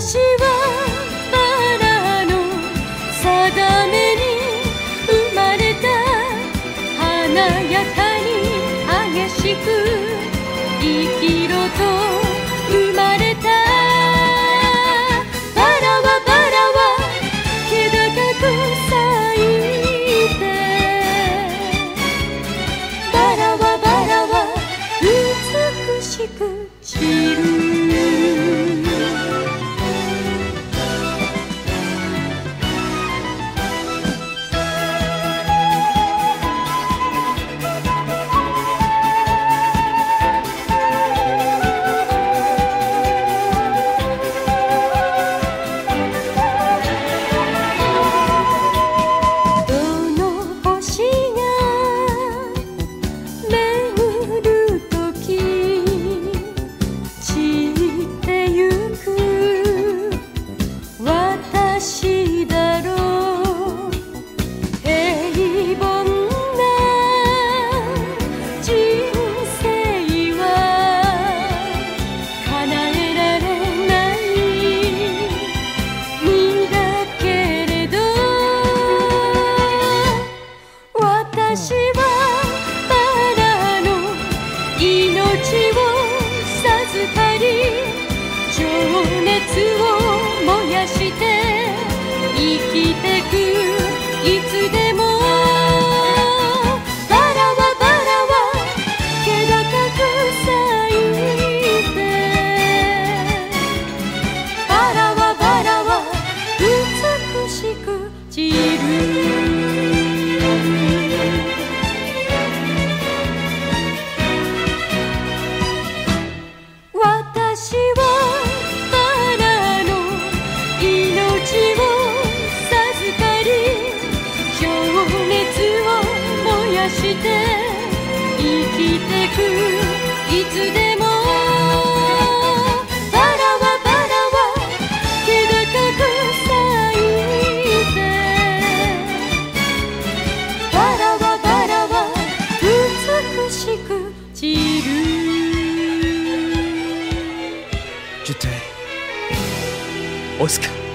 私はバラの定めに生まれた華やかに激しく生きろと生まれた。バラはバラは気高く私はバラの命を授かり情熱を燃やして生きてく。いつでもして生きてくいつでもバラはバラは気高く咲いてバラはバラは美しく散る Je t'aime. Oscar.